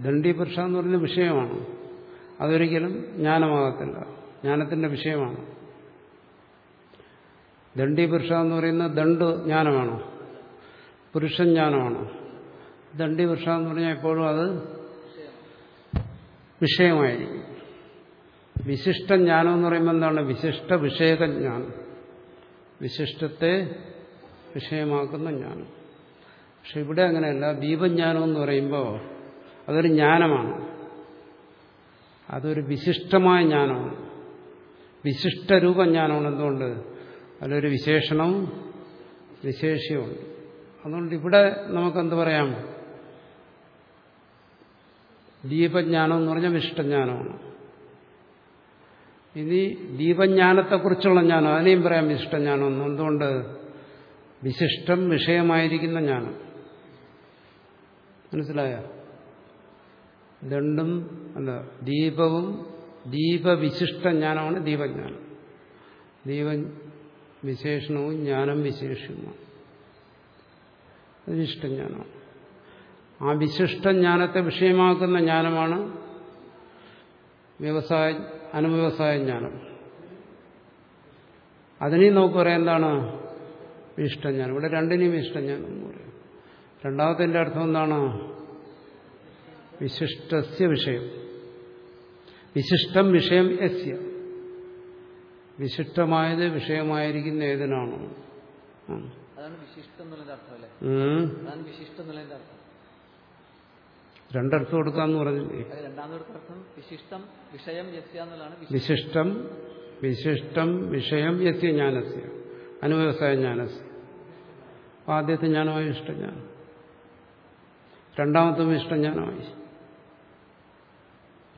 ദണ്ഡി പുരുഷ എന്ന് പറഞ്ഞ വിഷയമാണ്. അതൊരിക്കലും ജ്ഞാനമാകത്തില്ല. ജ്ഞാനത്തിന്റെ വിഷയമാണ്. ദണ്ഡി പുരുഷ എന്ന് പറയുന്ന ദണ്ട് ജ്ഞാനമാണോ. പുരുഷൻ ജ്ഞാനമാണോ ദണ്ഡി പുരുഷ എന്ന് പറഞ്ഞാൽ എപ്പോഴും അത് വിഷയമായിരിക്കും. വിശിഷ്ട ജ്ഞാനം എന്ന് പറയുമ്പോൾ എന്താണ്? വിശിഷ്ട വിഷയക ജ്ഞാനം. വിശിഷ്ടത്തെ വിഷയമാക്കുന്ന ജ്ഞാനം. പക്ഷെ ഇവിടെ അങ്ങനെയല്ല. ദീപജ്ഞാനം എന്ന് പറയുമ്പോൾ അതൊരു ജ്ഞാനമാണ്. അതൊരു വിശിഷ്ടമായ ജ്ഞാനമാണ്. വിശിഷ്ടരൂപജ്ഞാനമാണ് എന്തുകൊണ്ട്? അതിലൊരു വിശേഷണവും വിശേഷ്യമുണ്ട്. അതുകൊണ്ട് ഇവിടെ നമുക്കെന്ത് പറയാം? ദീപജ്ഞാനം എന്ന് പറഞ്ഞാൽ വിശിഷ്ടജ്ഞാനമാണ് ഇനി ദീപജ്ഞാനത്തെക്കുറിച്ചുള്ള ജ്ഞാനം അതിനെയും പറയാം വിശിഷ്ടജ്ഞാനം എന്ന് എന്തുകൊണ്ട്? വിശിഷ്ടം വിഷയമായിരിക്കുന്ന ജ്ഞാനം. മനസ്സിലായ? ദണ്ടും അല്ല ദീപവും ദീപവിശിഷ്ട ജ്ഞാനമാണ് ദീപജ്ഞാനം. ദീപ വിശേഷണവും ജ്ഞാനം വിശേഷവുമാണ്. അത് വിശിഷ്ടജ്ഞാനമാണ് ആ വിശിഷ്ടജ്ഞാനത്തെ വിഷയമാക്കുന്ന ജ്ഞാനമാണ് വ്യവസായ അനുവ്യവസായ ജ്ഞാനം. അതിനെയും നമുക്ക് പറയാം എന്താണ്? വിശിഷ്ടജ്ഞാനം ഇവിടെ രണ്ടിനെയും ഇഷ്ടജ്ഞാനം എന്ന് പറയും. രണ്ടാമത്തെ അർത്ഥം എന്താണ്? വിശിഷ്ടസ്യ വിഷയം. വിശിഷ്ടം വിഷയം യസ്യ. വിശിഷ്ടമായത് വിഷയമായിരിക്കുന്ന ഏതിനാണോ? അതാണ് വിശിഷ്ടം എന്നുള്ളതിന്റെ അർത്ഥം അല്ലേ? അതാണ് വിശിഷ്ടം രണ്ടർത്ഥം കൊടുക്കാന്ന് പറഞ്ഞില്ലേ? വിശിഷ്ടം വിഷയം വിശിഷ്ടം. വിശിഷ്ടം വിഷയം യസ്യ ജ്ഞാനസ്യ. അനുവ്യവസായ ജ്ഞാനസ്യ. ആദ്യത്തെ ജ്ഞാനമായി ഇഷ്ടജ്ഞാനം. രണ്ടാമത്തും ഇഷ്ടജ്ഞാനമായി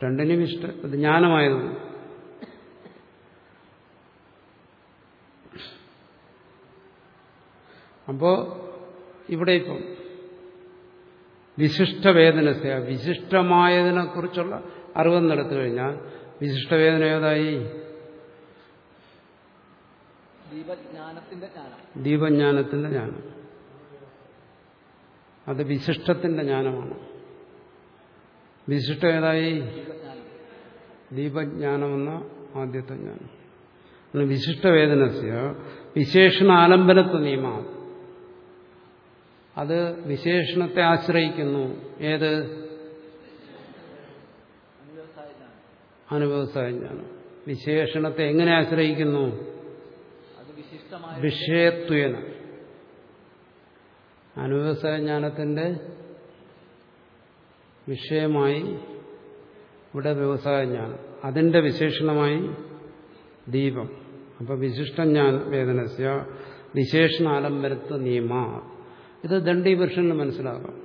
രണ്ടിനും ഇഷ്ട അത് ജ്ഞാനമായതുകൊണ്ട് അപ്പോ ഇവിടെ ഇപ്പം വിശിഷ്ടവേദനസ്യ വിശിഷ്ടമായതിനെ കുറിച്ചുള്ള അറിവെന്നെടുത്തു കഴിഞ്ഞാൽ വിശിഷ്ടവേദന ഏതായി? ദീപജ്ഞാനത്തിന്റെ ജ്ഞാനം. അത് വിശിഷ്ടത്തിന്റെ ജ്ഞാനമാണ്. വിശിഷ്ടം ഏതായി? ദീപജ്ഞാനം. ദീപജ്ഞാനമെന്ന ആദ്യത്തെ ജ്ഞാനം. വിശിഷ്ടവേദനസ്യ വിശേഷണ ആലംബനത്വ നിയമം. അത് വിശേഷണത്തെ ആശ്രയിക്കുന്നു. ഏത്? അനുവ്യവസായ ജ്ഞാനം അനുഭവസായ ജ്ഞാനം വിശേഷണത്തെ എങ്ങനെ ആശ്രയിക്കുന്നു? വിഷയത്വേന. അനുവ്യവസായത്തിന്റെ വിഷയമായി ഇവിടെ വ്യവസായജ്ഞാനം. അതിന്റെ വിശേഷണമായി ദീപം. അപ്പൊ വിശിഷ്ടജ്ഞാന വേദനസ്യ വിശേഷണാലംബരത്വ നിയമ ഇത് ദണ്ഡീപുരുഷന് മനസ്സിലാകാം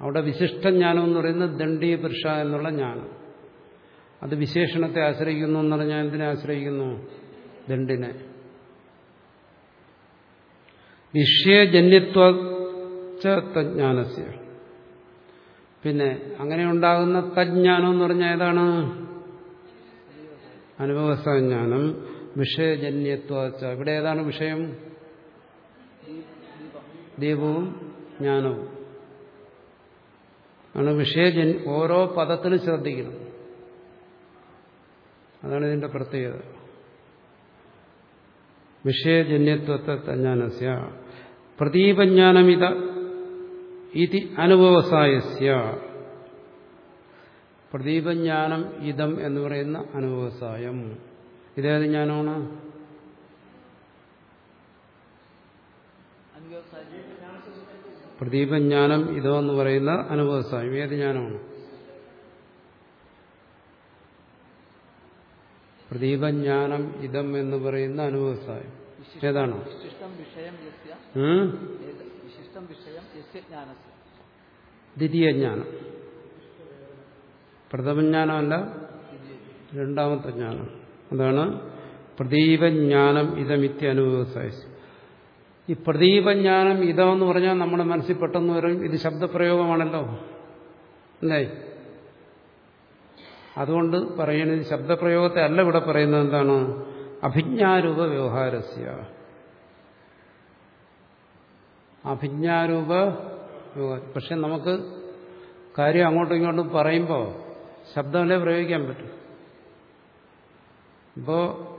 അവിടെ വിശിഷ്ട ജ്ഞാനം എന്ന് പറയുന്നത് ദണ്ഡീപുരുഷ എന്നുള്ള ജ്ഞാനം. അത് വിശേഷണത്തെ ആശ്രയിക്കുന്നു എന്ന് പറഞ്ഞാൽ എന്തിനെ ആശ്രയിക്കുന്നു? ദണ്ഡിനെ. വിഷയജന്യത്വ തജ്ഞാനസ്യ. പിന്നെ അങ്ങനെ ഉണ്ടാകുന്ന തജ്ഞാനം എന്ന് പറഞ്ഞാൽ ഏതാണ്? അനുഭവസജ്ഞാനം. വിഷയജന്യത്വ ഇവിടെ ഏതാണ് വിഷയം? ദീപവും ജ്ഞാനവും. ആണ് വിഷയജൻ ഓരോ പദത്തിനും ശ്രദ്ധിക്കണം. അതാണ് ഇതിന്റെ പ്രത്യേകത. വിഷയജന്യത്വത്തെ തജ്ഞാനസ്യ പ്രദീപജ്ഞാനമിത ഇതി അനുഭവസായസ്യ. പ്രദീപജ്ഞാനം ഇതം എന്ന് പറയുന്ന അനുഭവസായം. ഇതേത് ജ്ഞാനമാണ്? പ്രദീപജ്ഞാനം ഇതോ എന്ന് പറയുന്ന അനുഭവസായം. ഏത് ജ്ഞാനമാണ്? പ്രദീപജ്ഞാനം ഇതം എന്ന് പറയുന്ന അനുഭവസായം. ഏതാണ്? ദ്വിതീയ ജ്ഞാനം. പ്രഥമജ്ഞാനമല്ല രണ്ടാമത്തെ ജ്ഞാനം. അതാണ് പ്രദീപജ്ഞാനം ഇതമിത്യ അനുഭവസായ. ഈ പ്രദീപജ്ഞാനം ഇതാന്ന് പറഞ്ഞാൽ നമ്മുടെ മനസ്സിൽ പെട്ടെന്ന് വരും. ഇത് ശബ്ദപ്രയോഗമാണല്ലോ. അല്ലേ? അതുകൊണ്ട് പറയുന്നത് ശബ്ദപ്രയോഗത്തെ അല്ല ഇവിടെ പറയുന്നത് എന്താണ്? അഭിജ്ഞാരൂപ വ്യവഹാരസ്യ. അഭിജ്ഞാരൂപ വ്യവഹാരം പക്ഷെ നമുക്ക് കാര്യം അങ്ങോട്ടും ഇങ്ങോട്ടും പറയുമ്പോൾ ശബ്ദമല്ലേ പ്രയോഗിക്കാൻ പറ്റും. ഇപ്പോൾ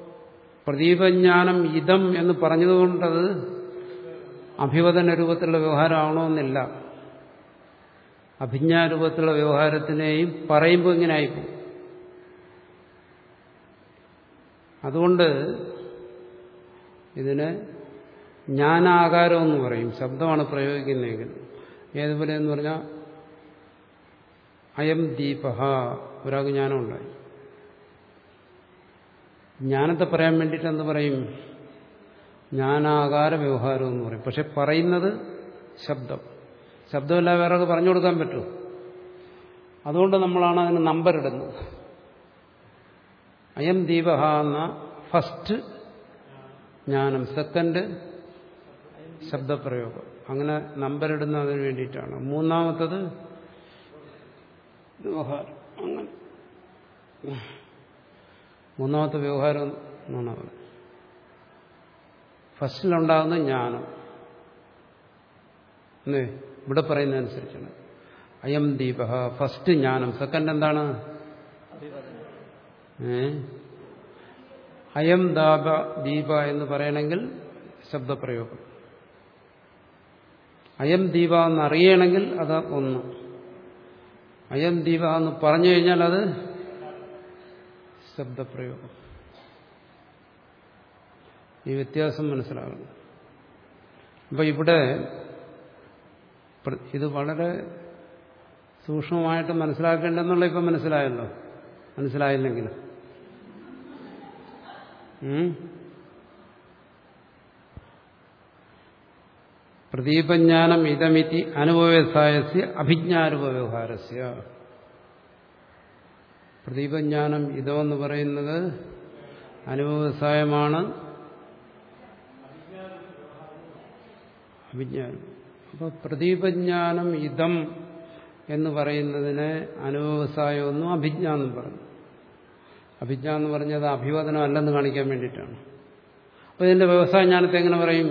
പ്രദീപജ്ഞാനം ഇതം എന്ന് പറഞ്ഞതുകൊണ്ടത് അഭിവദന രൂപത്തിലുള്ള വ്യവഹാരമാവണമെന്നില്ല. അഭിജ്ഞാരൂപത്തിലുള്ള വ്യവഹാരത്തിനെയും പറയുമ്പോൾ ഇങ്ങനെ ആയിപ്പോകും അതുകൊണ്ട് ഇതിന് ജ്ഞാനാകാരം എന്ന് പറയും. ശബ്ദമാണ് പ്രയോഗിക്കുന്നതെങ്കിൽ. ഏതുപോലെ എന്ന് പറഞ്ഞാൽ അയം ദീപഹ ഒരാൾക്ക് ജ്ഞാനം ഉണ്ടായി ജ്ഞാനത്തെ പറയാൻ വേണ്ടിയിട്ട് എന്ത് പറയും? ജ്ഞാനാകാര വ്യവഹാരം എന്ന് പറയും. പക്ഷെ പറയുന്നത് ശബ്ദം. ശബ്ദമല്ല വേറെ പറഞ്ഞു കൊടുക്കാൻ പറ്റുമോ അതുകൊണ്ട് നമ്മളാണ് അതിന് നമ്പർ ഇടുന്നത്. അയം ദീപഹ എന്ന ഫസ്റ്റ് ജ്ഞാനം സെക്കൻഡ് ശബ്ദപ്രയോഗം. അങ്ങനെ നമ്പർ ഇടുന്നതിന് വേണ്ടിയിട്ടാണ്. മൂന്നാമത്തത് വ്യവഹാരം. അങ്ങനെ. മൂന്നാമത്തെ വ്യവഹാരം എന്നാണ് അവർ ഫസ്റ്റിലുണ്ടാകുന്ന ജ്ഞാനം. അല്ലേ ഇവിടെ പറയുന്നതനുസരിച്ചാണ്. അയം ദീപ ഫസ്റ്റ് ജ്ഞാനം. സെക്കൻഡ് എന്താണ്? അയം ദാപ ദീപ എന്ന് പറയണമെങ്കിൽ ശബ്ദപ്രയോഗം. അയം ദീപ എന്ന് അറിയണമെങ്കിൽ അത് ഒന്ന്. അയം ദീപ എന്ന് പറഞ്ഞു കഴിഞ്ഞാൽ അത് ശബ്ദപ്രയോഗം. ഈ വ്യത്യാസം മനസ്സിലാകണം അപ്പൊ ഇവിടെ ഇത് വളരെ സൂക്ഷ്മമായിട്ട് മനസ്സിലാക്കേണ്ടെന്നുള്ള ഇപ്പം മനസ്സിലായല്ലോ. മനസ്സിലായില്ലെങ്കിൽ? പ്രദീപജ്ഞാനം ഇതമിതി അനുഭവസായസ്യ അഭിജ്ഞാരൂപ വ്യവഹാരസ്യ പ്രദീപജ്ഞാനം ഇതമെന്ന് പറയുന്നത് അനുഭവസായമാണ് അഭിജ്ഞാനം അപ്പോൾ പ്രദീപജ്ഞാനം ഇതം എന്ന് പറയുന്നതിനെ അനുഭവസായമൊന്നും അഭിജ്ഞ എന്നും പറഞ്ഞു അഭിജ്ഞ എന്ന് പറഞ്ഞത് അഭിവാദനം അല്ലെന്ന് കാണിക്കാൻ വേണ്ടിയിട്ടാണ്. അപ്പോൾ ഇതിന്റെ വ്യവസായ ജ്ഞാനത്തെ എങ്ങനെ പറയും?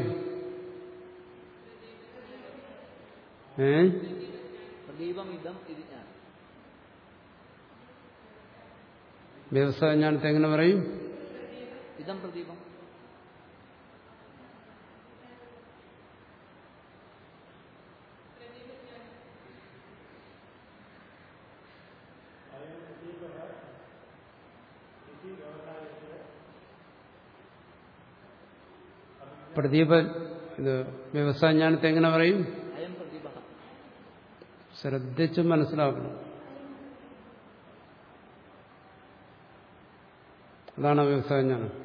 ഏ? വ്യവസായ ജ്ഞാനത്തെ എങ്ങനെ പറയും? ഇതം പ്രദീപം. പ്രദീപ ഇത് വ്യവസായ ജ്ഞാനത്തെ എങ്ങനെ പറയും? ശ്രദ്ധിച്ച് മനസ്സിലാക്കണം. അതാണ് വ്യവസായജ്ഞാനം.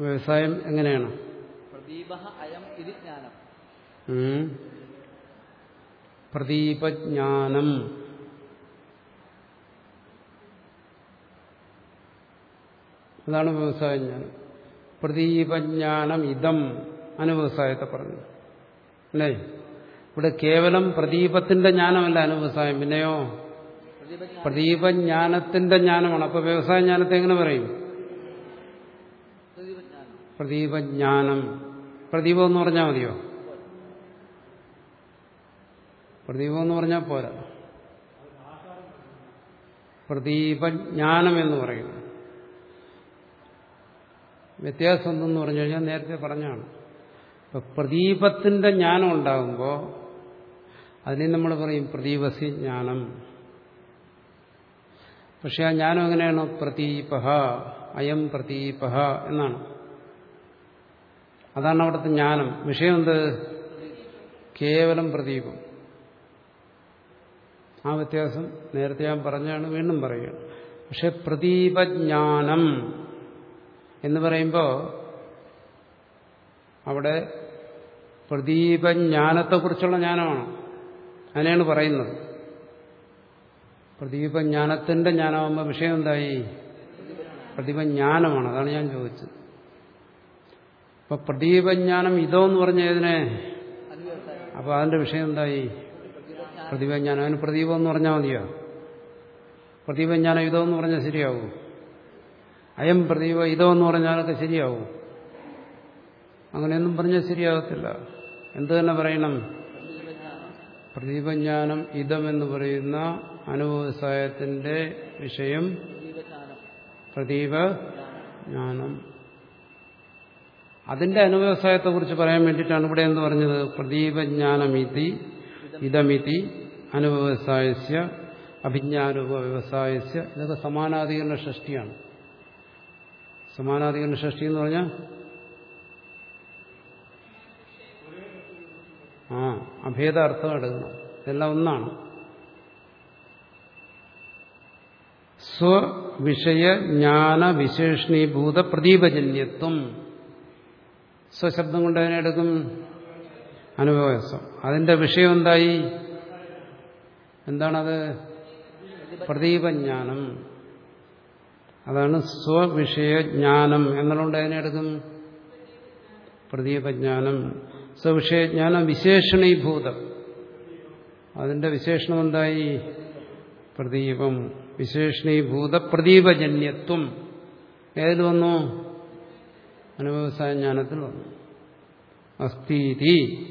വ്യവസായം എങ്ങനെയാണ്? പ്രദീപജ്ഞാനം. അതാണ് വ്യവസായ ജ്ഞാനം പ്രദീപജ്ഞാനം ഇതം അനുവ്യവസായത്തെ പറഞ്ഞു അല്ലേ? ഇവിടെ കേവലം പ്രദീപത്തിന്റെ ജ്ഞാനമല്ല അനുവ്യവസായം പിന്നെയോ? പ്രദീപജ്ഞാനം പ്രദീപജ്ഞാനത്തിന്റെ ജ്ഞാനമാണ്. അപ്പൊ വ്യവസായ ജ്ഞാനത്തെ എങ്ങനെ പറയും? പ്രദീപജ്ഞാനം. പ്രദീപം എന്ന് പറഞ്ഞാൽ മതിയോ? പ്രദീപം എന്ന് പറഞ്ഞാൽ പോരാ. പ്രദീപജ്ഞാനം എന്ന് പറയുന്നു വ്യത്യാസം എന്തെന്ന് പറഞ്ഞു കഴിഞ്ഞാൽ നേരത്തെ പറഞ്ഞാണ് ഇപ്പൊ പ്രദീപത്തിന്റെ ജ്ഞാനം ഉണ്ടാകുമ്പോൾ അതിനെ നമ്മൾ പറയും പ്രദീപസി ജ്ഞാനം. പക്ഷെ ആ ജ്ഞാനം എങ്ങനെയാണ്? പ്രദീപഹ അയം പ്രദീപഹ എന്നാണ്. അതാണ് അവിടുത്തെ ജ്ഞാനം. വിഷയം എന്ത്? കേവലം പ്രദീപം. ആ വ്യത്യാസം നേരത്തെ ഞാൻ പറഞ്ഞാണ് വീണ്ടും പറയുകയാണ്. പക്ഷെ പ്രതീപജ്ഞാനം എന്ന് പറയുമ്പോൾ അവിടെ പ്രദീപജ്ഞാനത്തെക്കുറിച്ചുള്ള ജ്ഞാനമാണ്. അങ്ങനെയാണ് പറയുന്നത്. പ്രദീപജ്ഞാനത്തിന്റെ ജ്ഞാനമാകുമ്പോൾ വിഷയം എന്തായി? പ്രദീപജ്ഞാനമാണ്. അതാണ് ഞാൻ ചോദിച്ചത്. അപ്പൊ പ്രദീപജ്ഞാനം ഇതോ എന്ന് പറഞ്ഞ ഏതിനെ? അപ്പൊ അതിന്റെ വിഷയം എന്തായി? പ്രദീപജ്ഞാനം. അതിന് പ്രദീപം എന്ന് പറഞ്ഞാൽ മതിയോ? പ്രദീപജ്ഞാനം ഇതോ എന്ന് പറഞ്ഞാൽ ശരിയാവും? അയം പ്രതിയോ ഇതോ എന്ന് പറഞ്ഞാലൊക്കെ ശരിയാവും. അങ്ങനെയൊന്നും പറഞ്ഞാൽ ശരിയാകത്തില്ല. എന്തു തന്നെ പറയണം? പ്രദീപജ്ഞാനം ഇതമെന്ന് പറയുന്ന അനുഭവസായത്തിന്റെ വിഷയം പ്രദീപ ജ്ഞാനം അതിന്റെ അനുവ്യവസായത്തെക്കുറിച്ച് പറയാൻ വേണ്ടിയിട്ടാണ് ഇവിടെ എന്ന് പറഞ്ഞത്? പ്രദീപജ്ഞാനമിതി ഇതമിതി അനുവ്യവസായ അഭിജ്ഞാനൂപ വ്യവസായസ്യ. ഇതൊക്കെ സമാനാധികരണ ഷഷ്ടിയാണ്. സമാനാധികരണ ഷഷ്ടി എന്ന് പറഞ്ഞാൽ ആ അഭേദ അർത്ഥം എടുക്കണം. ഇതെല്ലാം ഒന്നാണ്. സ്വവിഷയ ജ്ഞാന വിശേഷണീഭൂത പ്രദീപജന്യത്വം സ്വശബ്ദം കൊണ്ട് അതിനെടുക്കും അനുഭവസം അതിന്റെ വിഷയം എന്തായി? എന്താണത്? പ്രദീപജ്ഞാനം. അതാണ് സ്വവിഷയജ്ഞാനം. എന്നുള്ളത് അതിനെടുക്കും പ്രദീപജ്ഞാനം സ്വവിഷയജ്ഞാനം വിശേഷണീഭൂതം. അതിന്റെ വിശേഷണം എന്തായി പ്രദീപം വിശേഷണീഭൂത പ്രദീപജന്യത്വം ഏതിൽ വന്നു? അനുഭവസായ ജ്ഞാനത്തിൽ വന്നു. അസ്ഥീതി.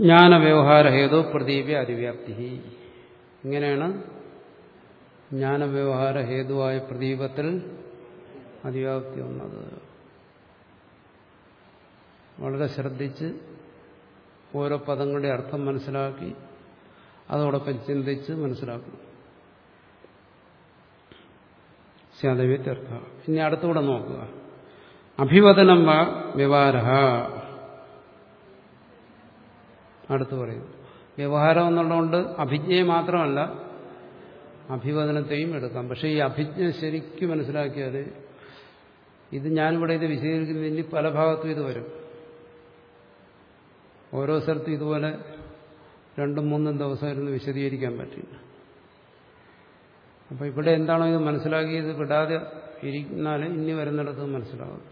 ജ്ഞാനവ്യവഹാരഹേതു പ്രദീപ അതിവ്യാപ്തി ഇങ്ങനെയാണ് ജ്ഞാനവ്യവഹാര ഹേതുവായ പ്രദീപത്തിൽ അതിവ്യാപ്തി വന്നത് വളരെ ശ്രദ്ധിച്ച് ഓരോ പദങ്ങളുടെ അർത്ഥം മനസ്സിലാക്കി അതോടൊപ്പം ചിന്തിച്ച് മനസ്സിലാക്കണം. സ്യാദവ്യത്യർത്ഥ ഇനി അടുത്തുകൂടെ നോക്കുക. അഭിവദനം വ വ്യവഹാര അടുത്തു പറയുന്നു. വ്യവഹാരം എന്നുള്ളതുകൊണ്ട് അഭിജ്ഞയെ മാത്രമല്ല അഭിവദനത്തെയും എടുക്കാം. പക്ഷേ ഈ അഭിജ്ഞ ശരിക്കും മനസ്സിലാക്കിയാൽ ഇത് ഞാനിവിടെ ഇത് വിശദീകരിക്കുന്നതിന് പല ഭാഗത്തും ഇത് വരും. ഓരോ സ്ഥലത്തും ഇതുപോലെ രണ്ടും മൂന്നും ദിവസം ഇരുന്ന് വിശദീകരിക്കാൻ പറ്റില്ല. അപ്പോൾ ഇവിടെ എന്താണോ ഇത് മനസ്സിലാക്കി ഇത് വിടാതെ ഇരിക്കുന്നാൽ ഇനി വരുന്നിടത്ത് മനസ്സിലാവും.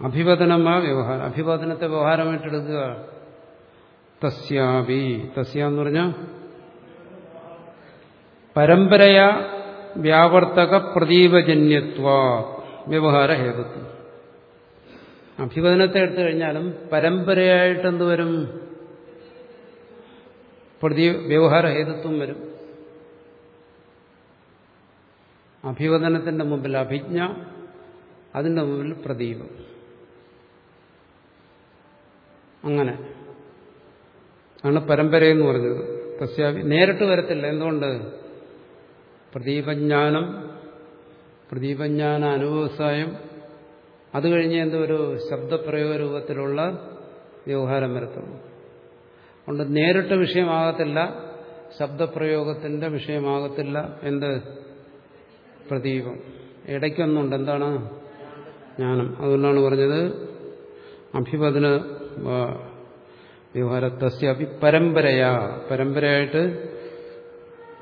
അഭിവദനമാ വ്യവഹാരം. അഭിവദനത്തെ വ്യവഹാരമായിട്ടെടുക്കുക തസ്യാബി തസ്യ എന്ന് പറഞ്ഞാൽ പരമ്പരയാ വ്യാവർത്തക പ്രദീപജന്യത്വ വ്യവഹാര ഹേതുത്വം. അഭിവദനത്തെ എടുത്തു കഴിഞ്ഞാലും പരമ്പരയായിട്ട് എന്ത് വരും? പ്രതി വ്യവഹാര ഹേതുത്വം വരും. അഭിവദനത്തിന്റെ മുമ്പിൽ അഭിജ്ഞ അതിന്റെ മുമ്പിൽ പ്രദീപം. അങ്ങനെ. ആണ് പരമ്പരയെന്ന് പറഞ്ഞത്. തസ്യാവി നേരിട്ട് വരത്തില്ല. എന്തുകൊണ്ട്? പ്രദീപജ്ഞാനം പ്രദീപജ്ഞാന അനുവ്യവസായം അത് കഴിഞ്ഞ് എന്തോ ഒരു ശബ്ദപ്രയോഗ രൂപത്തിലുള്ള വ്യവഹാരം വരത്തുള്ളൂ അതുകൊണ്ട് നേരിട്ട് വിഷയമാകത്തില്ല ശബ്ദപ്രയോഗത്തിന്റെ വിഷയമാകത്തില്ല എന്ത്? പ്രദീപം. ഇടയ്ക്കൊന്നുണ്ട്. എന്താണ്? ജ്ഞാനം. അതുകൊണ്ടാണ് പറഞ്ഞത് അഭിപദന വ്യവഹാരത്തസ്യ പരമ്പരയാ പരമ്പരയായിട്ട്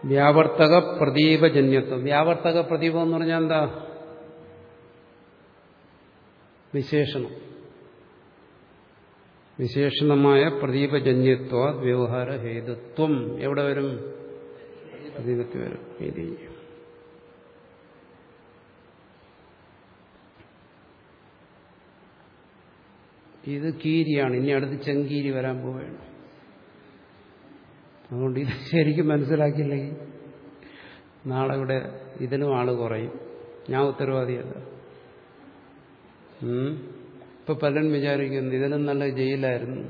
വ്യാവർത്തക പ്രദീപജന്യത്വം. വ്യാവർത്തക പ്രദീപം എന്ന് പറഞ്ഞാൽ എന്താ? വിശേഷണം. വിശേഷണമായ പ്രദീപജന്യത്വ വ്യവഹാര ഹേതുത്വം. എവിടെ വരും? പ്രദീപത്തിൽ വരും. ഇത് കീരിയാണ്. ഇനി അടുത്ത് ചെങ്കീരി വരാൻ പോവുകയാണ്. അതുകൊണ്ട് ഇത് ശരിക്കും മനസ്സിലാക്കിയില്ലെങ്കിൽ നാളെ ഇവിടെ ഇതിനും ആൾ കുറയും. ഞാൻ ഉത്തരവാദിയല്ല. ഇപ്പൊ പലരും വിചാരിക്കുന്നു ഇതിനും നല്ല ജയിലായിരുന്നു.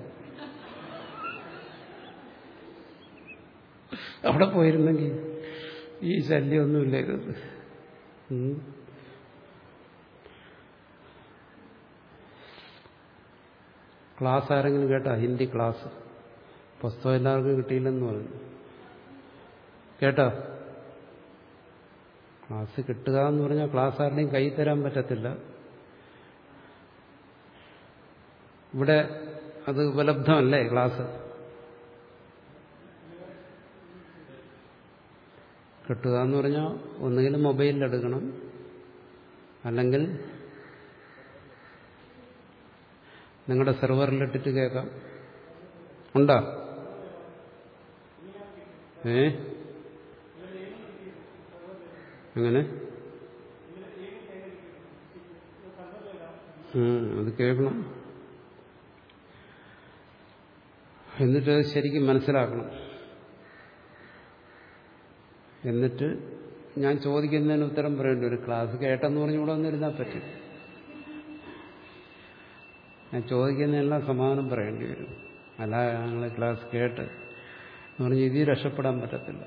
അവിടെ പോയിരുന്നെങ്കിൽ ഈ ശല്യമൊന്നുമില്ലായിരുന്നു ക്ലാസ് ആരെങ്കിലും കേട്ടാ? ഹിന്ദി ക്ലാസ്. പുസ്തകം എല്ലാവർക്കും കിട്ടിയില്ലെന്ന് പറഞ്ഞു. കേട്ടോ? ക്ലാസ് കിട്ടുക എന്ന് പറഞ്ഞാൽ ക്ലാസ് ആരുടെയും കൈ തരാൻ പറ്റത്തില്ല. ഇവിടെ അത് ഉപലബ്ധമല്ലേ ക്ലാസ്? കിട്ടുക എന്ന് പറഞ്ഞാൽ ഒന്നുകിൽ മൊബൈലിലെടുക്കണം അല്ലെങ്കിൽ നിങ്ങളുടെ സെർവറിലിട്ടിട്ട് കേൾക്കാം. ഉണ്ടോ? ഏ? അങ്ങനെ അത് കേൾക്കണം. എന്നിട്ട് ശരിക്കും മനസ്സിലാക്കണം. എന്നിട്ട് ഞാൻ ചോദിക്കുന്നതിന് ഉത്തരം പറയേണ്ടി ഒരു ക്ലാസ് കേട്ടെന്ന് പറഞ്ഞുകൂടെ വന്നിരുന്നാൽ പറ്റും. ഞാൻ ചോദിക്കുന്നതിനുള്ള സമാധാനം പറയേണ്ടി വരും. അല്ല ഞങ്ങൾ ക്ലാസ് കേട്ട് എന്ന് പറഞ്ഞ് ഇതിൽ രക്ഷപ്പെടാൻ പറ്റത്തില്ല.